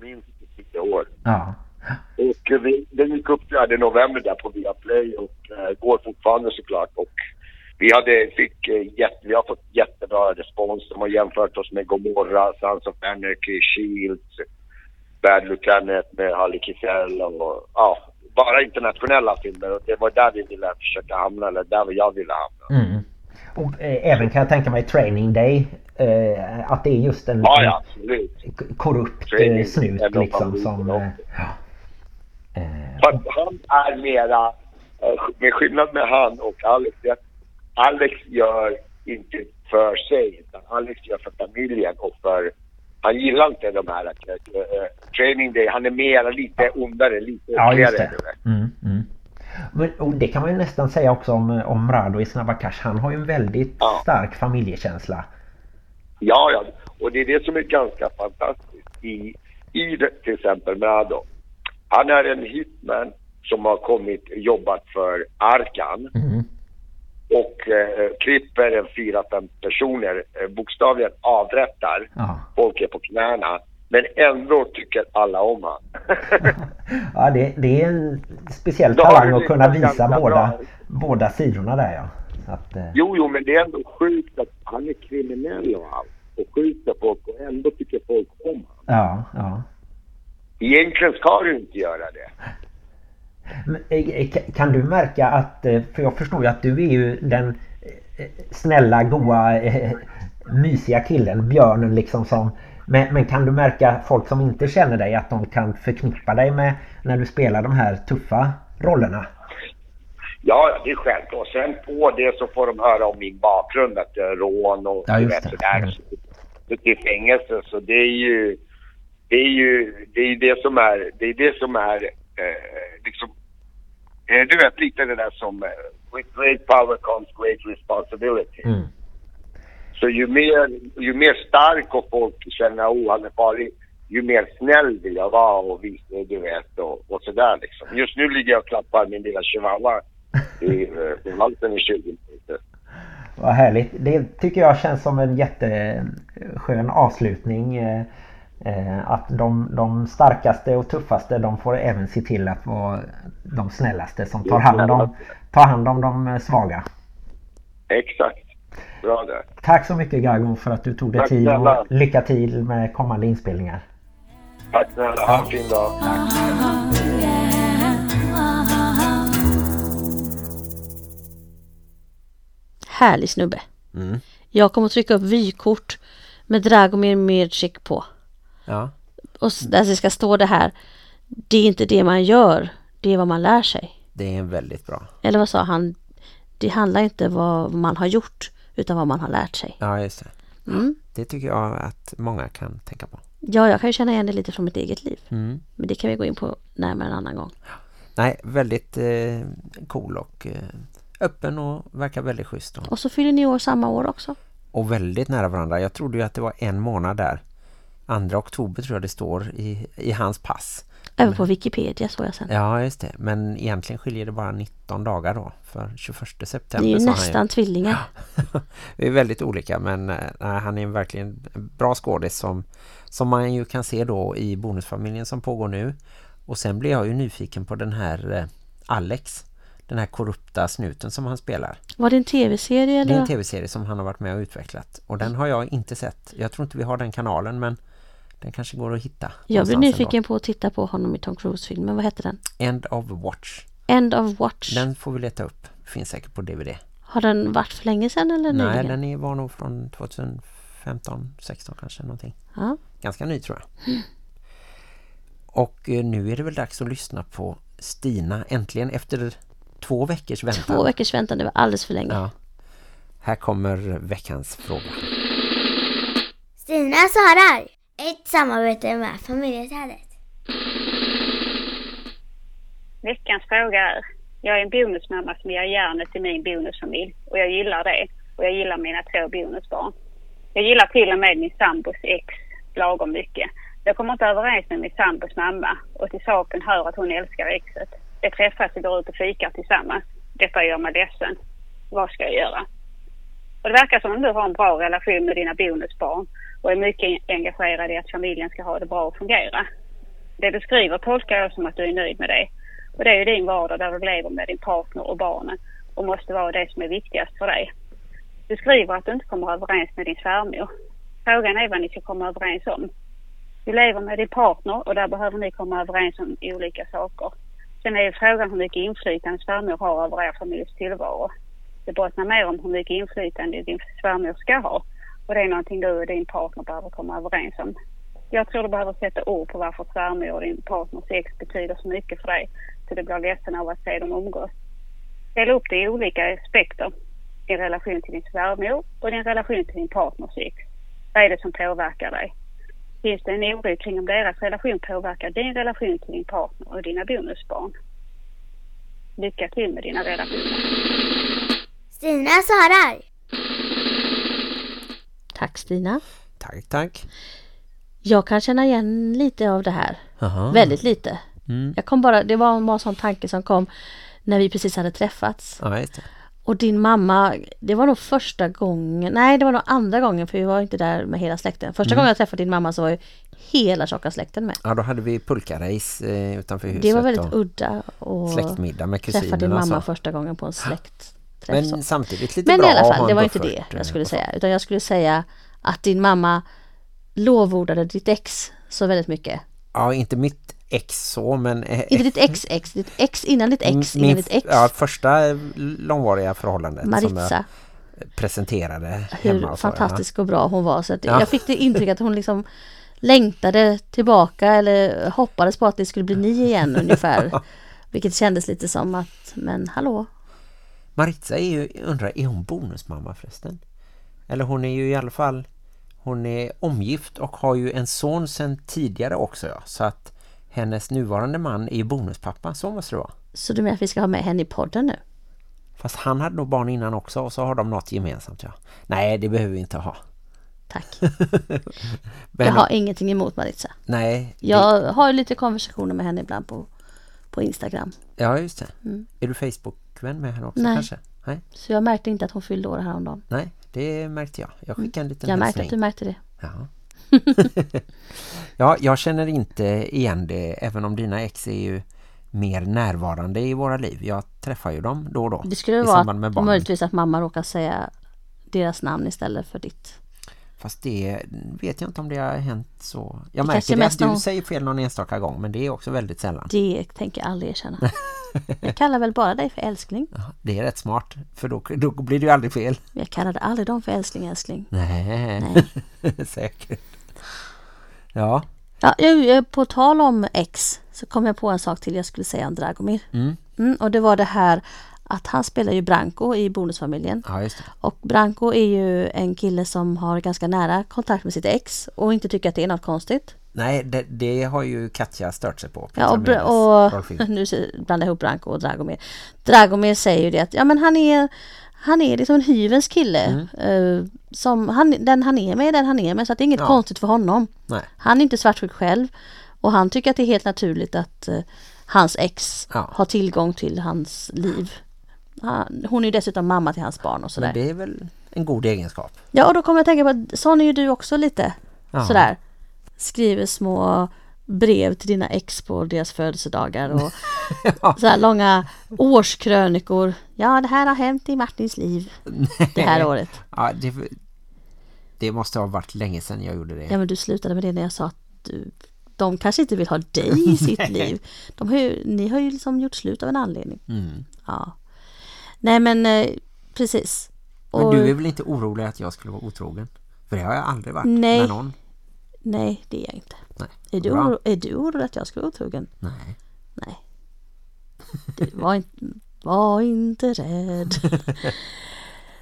minst tio år. Ja. Och vi, den gick upp 4 november där på Viaplay och eh, går fortfarande såklart. Och vi hade, fick, eh, jätte, vi har fått jättebra respons. De har jämfört oss med Gomorra, Sons of Anarchy, Shields, Bad Lieutenant med Harley Kissel och ja, bara internationella filmer. Och det var där vi ville försöka hamna, eller där jag ville hamna. Mm. Och eh, även kan jag tänka mig Training Day. Eh, att det är just en, Ja, ja, en korrupt eh, snut liksom som... Eh, ja. Eh, han är mera, eh, med skillnad med han och Alex, det är att Alex gör inte för sig, utan Alex gör för familjen och för, han gillar inte de här uh, training day, han är mera lite ondare, lite Ja, just det. Mm, mm. Men, och det kan man ju nästan säga också om, om Rado i Snabba Cash. Han har ju en väldigt Ja. stark familjekänsla. Ja, ja, och det är det som är ganska fantastiskt i, i det, till exempel Mrado. Han är en hitman som har kommit jobbat för Arkan. Mm. och eh, klipper en fyra, fem personer, eh, bokstavligen avrättar. Ja. Folk är på knäna. Men ändå tycker alla om han. Ja, det, det är en speciell talang att kunna visa båda, bra. båda sidorna där ja. Att, eh, jo, jo, men det är ändå sjukt att han är kriminell och allt. Och skjuter folk och ändå tycker folk om honom. ja, ja. Egentligen ska du inte göra det. Men, eh, eh, ka- Kan du märka att, eh, för jag förstår ju att du är ju den snälla, goa, mysiga killen, björnen liksom som men, men kan du märka folk som inte känner dig att de kan förknippa dig med när du spelar de här tuffa rollerna? Ja, det är självklart. Sen på det så får de höra om min bakgrund, att det är rån och Ja, vet, det. sådär. Mm. Så till fängelse. Så det är ju det är ju det, är det som är det är det som är eh, liksom eh, du vet lite det där som eh, with great power comes great responsibility. Mm. Så ju mer, ju mer stark och folk känner att oh, han är farlig, ju mer snäll vill jag vara och visa, du vet, och, och sådär liksom. Just nu ligger jag och klappar min lilla chihuahua i eh, i halsen i 20 minuter. Vad härligt. Det tycker jag känns som en jätteskön avslutning. Eh, Att de, de starkaste och tuffaste de får även se till att vara de snällaste som tar hand om, tar hand om de eh, svaga. Exakt. Bra där. Tack så mycket Gagon för att du tog dig Tack tid och lycka till med kommande inspelningar. Tack snälla. Ha en fin dag. Härlig snubbe. Mm. Jag kommer att trycka upp vykort med Dragomir Mircik på. Ja. Och där det ska stå det här. Det är inte det man gör, det är vad man lär sig. Det är väldigt bra. Eller vad sa han? Det handlar inte vad man har gjort utan vad man har lärt sig. Ja, just det. Mm. Det tycker jag att många kan tänka på. Ja, jag kan ju känna igen det lite från mitt eget liv. Mm. Men det kan vi gå in på närmare en annan gång. Nej, väldigt eh, cool och eh, öppen och verkar väldigt schysst. Och, Och så fyller ni år samma år också. och väldigt nära varandra. Jag trodde ju att det var en månad där. 2 oktober tror jag det står i, i hans pass. Även på Wikipedia såg jag sen. Ja, just det. Men egentligen skiljer det bara 19 dagar då. För 21 september Ni är ju nästan tvillingar. Vi är väldigt olika men eh, nej, han är verkligen en bra skådis som, som man ju kan se då i bonusfamiljen som pågår nu. Och sen blir jag ju nyfiken på den här eh, Alex, den här korrupta snuten som han spelar. Var det en tv-serie Det är en tv-serie som han har varit med och utvecklat. Och den har jag inte sett. Jag tror inte vi har den kanalen men den kanske går att hitta. Jag blir nyfiken på att titta på honom i Tom Cruise-filmen. Vad heter den? End of Watch. End of Watch. Den får vi leta upp. Finns säkert på DVD. Har den varit för länge sedan eller Nej, nyligen? den är, var nog från 2015, 16 kanske någonting. Ja. Ganska ny tror jag. Och eh, nu är det väl dags att lyssna på Stina äntligen efter två veckors väntan. Två veckors väntan, det var alldeles för länge. Ja. Här kommer veckans fråga. Stina svarar. Ett samarbete med familjeträdet. Veckans fråga är. Jag är en bonusmamma som ger järnet till min bonusfamilj och jag gillar det. Och jag gillar mina två bonusbarn. Jag gillar till och med min sambos ex lagom mycket. Jag kommer inte överens med min sambos mamma och till saken hör att hon älskar exet. De träffas och går ut och fikar tillsammans. Detta gör mig ledsen. Vad ska jag göra? Och det verkar som om du har en bra relation med dina bonusbarn och är mycket engagerad i att familjen ska ha det bra och fungera. Det du skriver tolkar jag som att du är nöjd med det. Och det är ju din vardag där du lever med din partner och barnen och måste vara det som är viktigast för dig. Du skriver att du inte kommer överens med din svärmor. Frågan är vad ni ska komma överens om. Du lever med din partner och där behöver ni komma överens om olika saker. Sen är ju frågan hur mycket inflytande svärmor har över er familjs tillvaro. Det bottnar mer om hur mycket inflytande din svärmor ska ha. Och det är någonting du och din partner behöver komma överens om. Jag tror du behöver sätta ord på varför svärmor och din partners sex betyder så mycket för dig. Så du blir ledsen av att se dem umgås. Dela upp det i olika aspekter. Din relation till din svärmor och din relation till din partners sex. Vad är det som påverkar dig? Finns det en oro kring om deras relation påverkar din relation till din partner och dina bonusbarn? Lycka till med dina relationer. Stina svarar. Tack Stina. Tack, tack. Jag kan känna igen lite av det här. Aha. Väldigt lite. Mm. Jag kom bara, det var en sån tanke som kom när vi precis hade träffats. Ja. Och din mamma, det var nog första gången, nej det var nog andra gången för vi var inte där med hela släkten. Första gången jag träffade din mamma så var ju hela tjocka släkten med. Ja, då hade vi pulkarace eh, utanför huset. Det var väldigt och udda och Släktmiddag med träffa din kusinerna. mamma så. första gången på en släktträff. Men så. samtidigt lite Men bra i alla fall, det var inte det jag eh, skulle säga. Utan jag skulle säga att din mamma lovordade ditt ex så väldigt mycket. Ja, inte mitt ex så, men... eh, Inte ditt ex-ex, ditt ex innan ditt ex, innan ditt ex. Ja, första långvariga förhållandet som Maritza, jag presenterade hur fantastisk och bra hon var. Så att Ja. Jag fick det intrycket att hon liksom längtade tillbaka eller hoppades på att det skulle bli ni igen ungefär. Vilket kändes lite som att, men hallå. Maritza är ju, undrar, är hon bonusmamma förresten? Eller hon är ju i alla fall, hon är omgift och har ju en son sedan tidigare också. Ja. Så att hennes nuvarande man är ju bonuspappa, så måste det vara. så du menar att vi ska ha med henne i podden nu? Fast han hade nog barn innan också och så har de något gemensamt. Ja. Nej, det behöver vi inte ha. Tack. Jag har ingenting emot Maritza. Nej, det- Jag har ju lite konversationer med henne ibland på, på Instagram. Ja, just det. Mm. Är du Facebook-vän med henne också Nej. kanske? Nej. Så jag märkte inte att hon fyllde år häromdagen. Nej, det märkte jag. Jag skickade en liten Mm. Jag märkte att du märkte det. Ja. ja, jag känner inte igen det även om dina ex är ju mer närvarande i våra liv. Jag träffar ju dem då och då. Det skulle vara att, möjligtvis att mamma råkar säga deras namn istället för ditt. Fast det vet jag inte om det har hänt så. Jag Det märker det att du någon- säger fel någon enstaka gång men det är också väldigt sällan. Det tänker jag aldrig erkänna. Jag kallar väl bara dig för älskling. Ja, Det är rätt smart för då, då blir det ju aldrig fel. Jag kallade aldrig dem för älskling, älskling. Nej, Nej. säkert. Ja, Ja, jag- på tal om ex så kom jag på en sak till jag skulle säga om Dragomir. Mm. Mm, och det var det här att han spelar ju Branko i Bonusfamiljen. ja. Och Branko är ju en kille som har ganska nära kontakt med sitt ex och inte tycker att det är något konstigt. Nej, det, det har ju Katja stört sig på. Ja, och, och nu blandar jag ihop Branko och Dragomir. Dragomir säger ju det att ja, men han är han är liksom en hyvens kille. Mm. eh, som han, den han är med den han är med. Så det är inget Ja. konstigt för honom. Nej. Han är inte svartsjuk själv. Och han tycker att det är helt naturligt att eh, hans ex Ja. har tillgång till hans liv. Han, hon är ju dessutom mamma till hans barn och sådär. Men det är väl en god egenskap. Ja, och då kommer jag tänka på att sån är ju du också lite. Ja. Sådär. Skriver små brev till dina ex på deras födelsedagar och så här långa årskrönikor. Ja, det här har hänt i Martins liv det här året. Ja, det, det måste ha varit länge sedan jag gjorde det. Ja, men du slutade med det när jag sa att du, de kanske inte vill ha dig i sitt liv. De har ju, ni har ju liksom gjort slut av en anledning. Mm. Ja. Nej, men eh, precis. Men Och- du är väl inte orolig att jag skulle vara otrogen? För det har jag aldrig varit Nej. med någon. Nej, det är jag inte. Nej. Är du, oro, är du orolig att jag skulle vara otrogen? Nej. Nej. Du var inte, var inte rädd.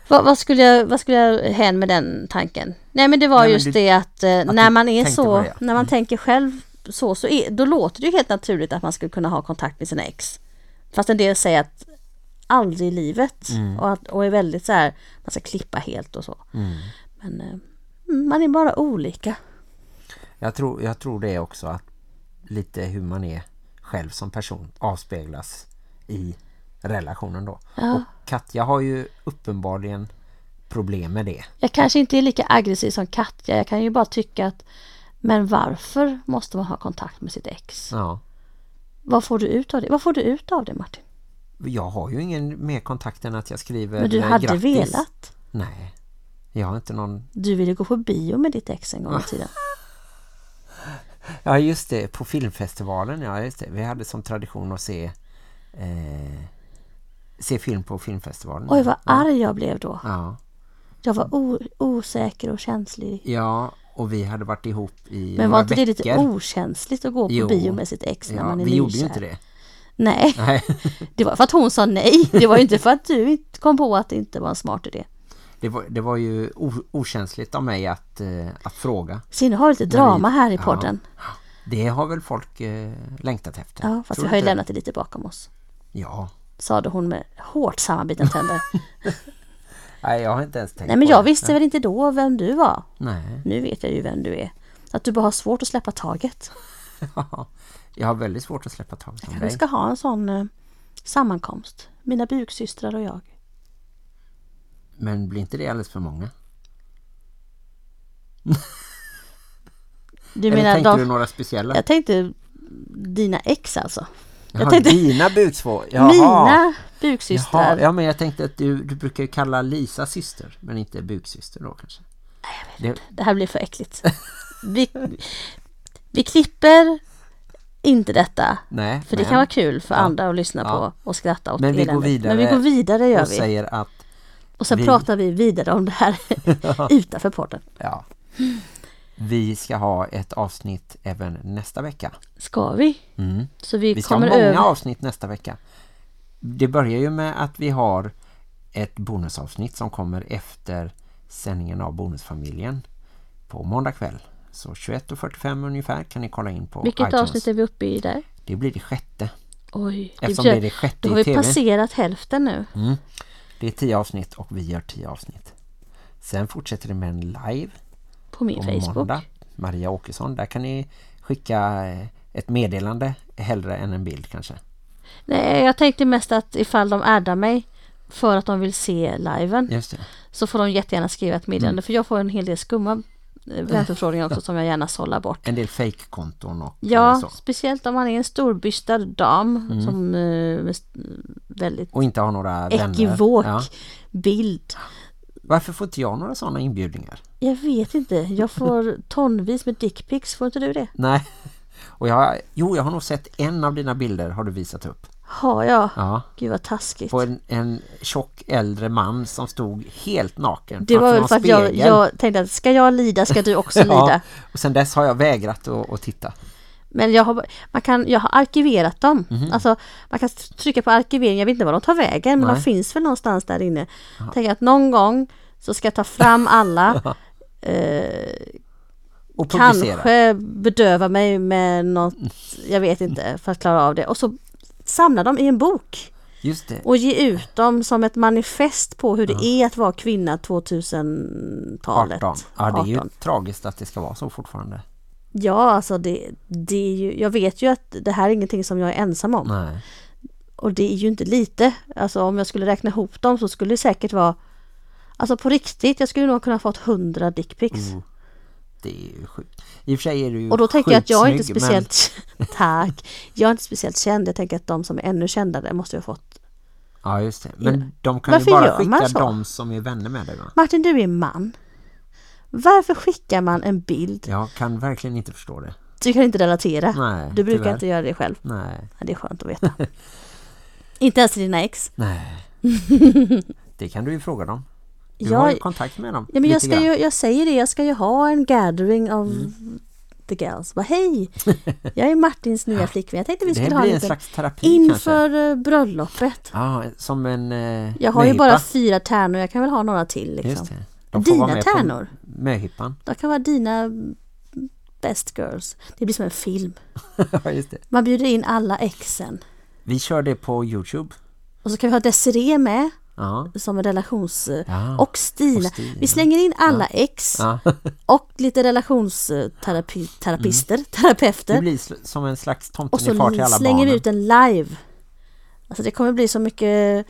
vad, vad, skulle jag, vad skulle jag hän med den tanken? Nej men det var Nej, just du- det att, eh, att när man är så, när man Mm. tänker själv så, så är, då låter det ju helt naturligt att man skulle kunna ha kontakt med sina ex. Fast en del säger att aldrig i livet Mm. och, att, och är väldigt så här, man ska klippa helt och så. Mm. Men eh, man är bara olika. Jag tror, jag tror det också att lite hur man är själv som person avspeglas i relationen då. Ja. Och Katja har ju uppenbarligen problem med det. Jag kanske inte är lika aggressiv som Katja. Jag kan ju bara tycka att men varför måste man ha kontakt med sitt ex? Ja. Vad får du ut av det? Vad får du ut av det Martin? Jag har ju ingen mer kontakt än att jag skriver Men du eh, hade grattis. velat. Nej. Jag har inte någon... Du ville gå på bio med ditt ex en gång i tiden. Ja just det, på filmfestivalen, ja just det. Vi hade som tradition att se eh, se film på filmfestivalen. Oj vad ja. arg jag blev då. Ja. Jag var osäker och känslig. ja, och vi hade varit ihop i Men var inte det lite okänsligt att gå på Jo. bio med sitt ex när Ja, man är vi gjorde ju nykär? inte det. Nej, Nej, det var för att hon sa nej. Det var ju inte för att du kom på att det inte var en smart idé. det var, det var ju okänsligt av mig att, eh, att fråga. Så nu har lite drama här i ja. podden. Det har väl folk eh, längtat efter. Ja, fast Tror vi har ju lämnat det lite bakom oss. Ja. Sade hon med hårt sammanbitna tänder. Nej, jag har inte ens tänkt Nej men jag det. visste väl inte då vem du var. Nej. Nu vet jag ju vem du är. Att du bara har svårt att släppa taget. jag har väldigt svårt att släppa taget om Vi dig. ska ha en sån eh, sammankomst. Mina buksystrar och jag. Men blir inte det alldeles för många? Du Eller menar tänkte de... du några speciella? Jag tänkte dina ex alltså. Jaha, jag tänkte- dina buksvå. Jaha. Mina buksystrar. Jaha, ja men jag tänkte att du, du brukar ju kalla Lisa syster, men inte buksyster då kanske. Det, Det här blir för äckligt. Vi, vi klipper inte detta. nej, För det men- kan vara kul för Ja. andra att lyssna Ja. på och skratta åt Men vi går eländet. vidare Men vi går vidare gör och vi. säger att Och sen vi- pratar vi vidare om det här utanför podden. ja, vi ska ha ett avsnitt även nästa vecka. Ska vi? Mm. Så vi, Vi ska ha många över... avsnitt nästa vecka. Det börjar ju med att vi har ett bonusavsnitt som kommer efter sändningen av Bonusfamiljen på måndag kväll. Så 21.45 ungefär kan ni kolla in på Vilket iTunes. avsnitt är vi uppe i där? Det blir det sjätte. Oj, Eftersom blir- det är det sjätte Då har vi tv. passerat hälften nu. Mm. Det är tio avsnitt och vi gör tio avsnitt. Sen fortsätter det med en live På min Facebook. måndag. Maria Åkesson, där kan ni skicka eh, ett meddelande hellre än en bild kanske. Nej, jag tänkte mest att ifall de addar mig för att de vill se liven Just det. så får de jättegärna skriva ett meddelande Mm. för jag får en hel del skumma vänförfrågningar också som jag gärna sållar bort. En del fake-konton och Ja, så. speciellt om man är en storbystad dam Mm. som eh, st- väldigt Och inte ha några vänner. ekivok Ja. bild. Varför får inte jag några sådana inbjudningar? Jag vet inte, jag får tonvis med dickpics, får inte du det? Nej. Och jag, jo, jag har nog sett en av dina bilder har du visat upp. Har jag? Ja. Gud vad taskigt. På en, en tjock äldre man som stod helt naken Det var väl för att jag, jag tänkte att ska jag lida ska du också lida. Ja, och sen dess har jag vägrat att, att titta. Men jag har, man kan, jag har arkiverat dem. Mhm. Alltså man kan trycka på arkivering, jag vet inte var de tar vägen men Nej. de finns väl någonstans där inne. Tänker att någon gång så ska jag ta fram alla. eh, Och publicera. kanske bedöva mig med något, jag vet inte, för att klara av det. Och så samla dem i en bok. Och ge ut dem som ett manifest på hur det är att vara kvinna 2000-talet. 18. Ja, det är ju 18. tragiskt att det ska vara så fortfarande. Ja, alltså det, det är ju, jag vet ju att det här är ingenting som jag är ensam om. Nej. Och det är ju inte lite. Alltså om jag skulle räkna ihop dem så skulle det säkert vara Alltså på riktigt, jag skulle nog kunna fått 100 dickpics. Mm. Det är ju sjukt. I och för sig är du ju Och då tänker jag att jag är inte speciellt Tack! Jag är inte speciellt känd. Jag tänker att de som är ännu kändare måste jag ha fått. Men, ja, just det. Men de kan Varför ju bara skicka så? de som är vänner med dig va? Martin, du är man. Varför skickar man en bild? Jag kan verkligen inte förstå det. Du kan inte relatera. Nej, du brukar tyvärr. inte göra det själv. Nej, det är skönt att veta. inte ens till dina ex. nej. det kan du ju fråga dem. Du Jag- har ju kontakt med dem. Ja, men jag, ska ju, jag säger det, jag ska ju ha en gathering av the girls. Bara, hej! Jag är Martins nya flickvän. Jag tänkte vi skulle ha en en slags terapi kanske. inför eh, bröllopet. Ja, som en eh, Jag har ju möhippa. bara fyra tärnor, jag kan väl ha några till liksom. Just det. De Dina tärnor? Möhippan. De kan vara dina best girls. Det blir som en film. just det. Man bjuder in alla exen. Vi kör det på Youtube. Och så kan vi ha Desiree med Ja. som en relations... Ja. Och Stina. Och Stina. Vi slänger in alla ex ja. och lite relationsterapister, terapeuter. Det blir som en slags Och tomten så i far till alla slänger barnen. vi ut en live. Alltså det kommer bli så mycket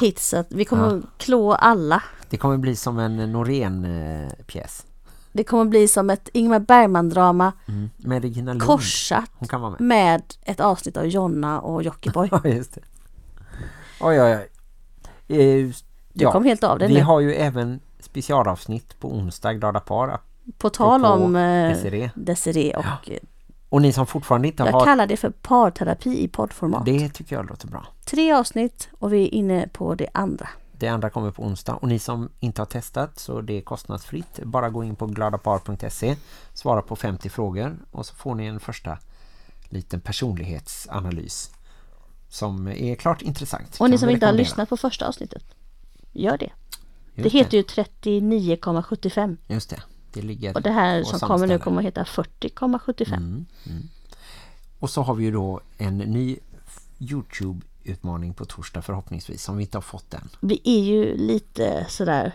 hits att vi kommer klå alla. Det kommer bli som en Norén-pjäs. Det kommer bli som ett Ingmar Bergman-drama Mm. Med Regina Lund. korsat med. med ett avsnitt av Jonna och Jockiboi. Ja, just det. Oj, oj, oj. Eh, Du kom helt av det Vi nu. har ju även specialavsnitt på onsdag, glada par. På tal om eh, Desiree. Desiree och... eh, Och ni som fortfarande inte Jag har... kallar det för parterapi i poddformat. Det tycker jag låter bra. Tre avsnitt och vi är inne på det andra. Det andra kommer på onsdag. Och ni som inte har testat så det är kostnadsfritt. Bara gå in på gladapar.se, svara på 50 frågor och så får ni en första liten personlighetsanalys som är klart intressant. Och ni som inte har lyssnat på första avsnittet, gör det. Det Just heter ju 39,75 Just det. Det ligger och det här som kommer nu kommer att heta 40,75. Mm, mm. Och så har vi ju då en ny Youtube-utmaning på torsdag förhoppningsvis som vi inte har fått än. Vi är ju lite sådär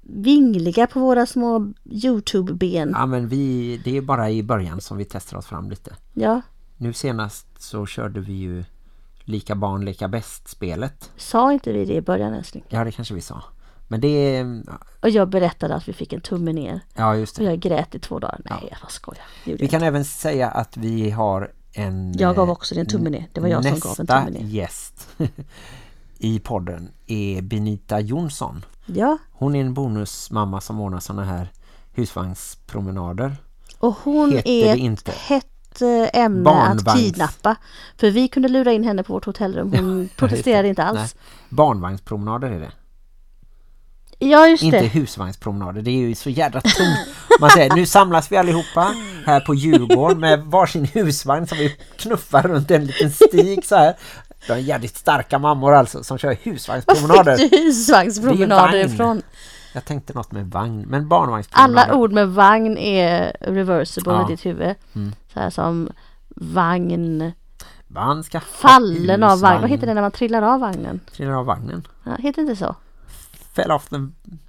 vingliga på våra små Youtube-ben. Ja men vi, det är bara i början som vi testar oss fram lite. Ja, Nu senast så körde vi ju Lika barn, lika bäst-spelet. sa inte vi det i början älskling? Ja det kanske vi sa. Men det. Och jag berättade att vi fick en tumme ner. Ja just Och det. jag grät i två dagar. Nej, jag bara skojar. Vi jag kan även säga att vi har en... Jag gav också din tumme ner. Det var jag som gav en tumme ner. Nästa gäst i podden är Benita Jonsson. Ja, Hon är en bonusmamma som ordnar såna här husvagnspromenader. och hon Heter är ett inte. hett eh, ämne Barnvagns- att kidnappa. För vi kunde lura in henne på vårt hotellrum. Hon protesterade inte alls. Nej, barnvagnspromenader är det. Ja, just Inte det. husvagnspromenader. Det är ju så jädra tungt. Man säger, nu samlas vi allihopa här på Djurgården med varsin husvagn som vi knuffar runt en liten stig så här. De är jävligt starka mammor alltså som kör Var husvagnspromenader. fick du husvagnspromenader ifrån? Jag tänkte något med vagn, men barnvagnspromenader. Alla ord med vagn är reversible Ja. i ditt huvud. Mm. Så här som vagn, Man ska fallen av vagn. Vad heter det när man trillar av vagnen? Trillar av vagnen. Ja, heter det inte så? Fell off the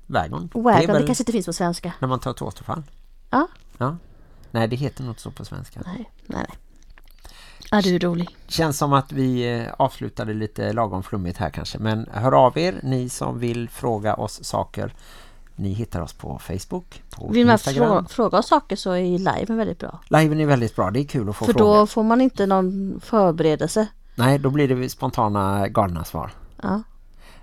wagon. det Wagon, det, väl kanske inte finns på svenska. när man tar ett återfall. Ja. Ja. Nej, det heter något så på svenska. Nej, nej, nej. Ja, du är rolig. Känns som att vi eh, avslutade lite lagom flummigt här kanske. Men hör av er, ni som vill fråga oss saker. Ni hittar oss på Facebook, på Vill man fråga, fråga oss saker så är liven väldigt bra. Liven är väldigt bra, det är kul att få För frågor. då får man inte någon förberedelse. Nej, då blir det spontana galna svar. Ja.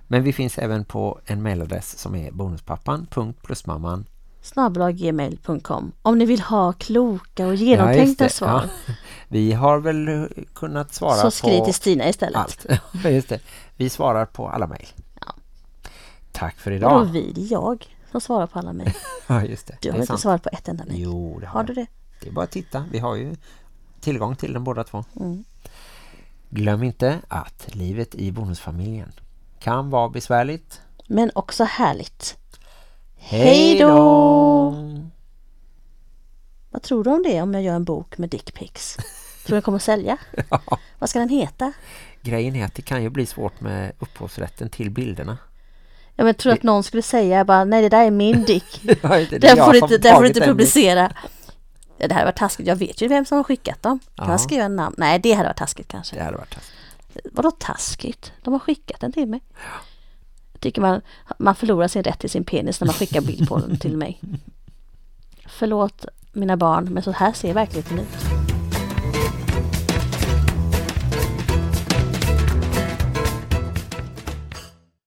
Men vi finns även på en mailadress som är bonuspappan.plusmamman. snabbelaggmail.com Om ni vill ha kloka och genomtänkta det. svar Ja. Vi har väl eh, kunnat svara så på skriv till Stina istället. allt. Just det. Vi svarar på alla mejl. Ja. Tack för idag. vi? Det är jag som svarar på alla mejl. Ja, just det. Du Det har är inte sant. svarat på ett enda mejl. Jo, det har, Har du det? Det är bara att titta. Vi har ju tillgång till den båda två. Mm. Glöm inte att livet i bonusfamiljen kan vara besvärligt. Men också härligt. Hej Hej då! Vad tror du om det om jag gör en bok med dickpics? Tror du den kommer att sälja? Vad ska den heta? Grejen är att det kan ju bli svårt med upphovsrätten till bilderna. Ja, men tror du att någon skulle säga bara nej det där är min dick. Ja, det Den jag får inte, den får inte publicera. Ja, det här var taskigt. Jag vet ju vem som har skickat dem. Kan Ja. jag skriva en namn? Nej, det hade varit taskigt kanske. Det hade varit taskigt. Vadå taskigt? De har skickat den till mig. Jag tycker man, man förlorar sin rätt till sin penis när man skickar bild på den till mig. Förlåt mina barn, men så här ser verkligheten ut.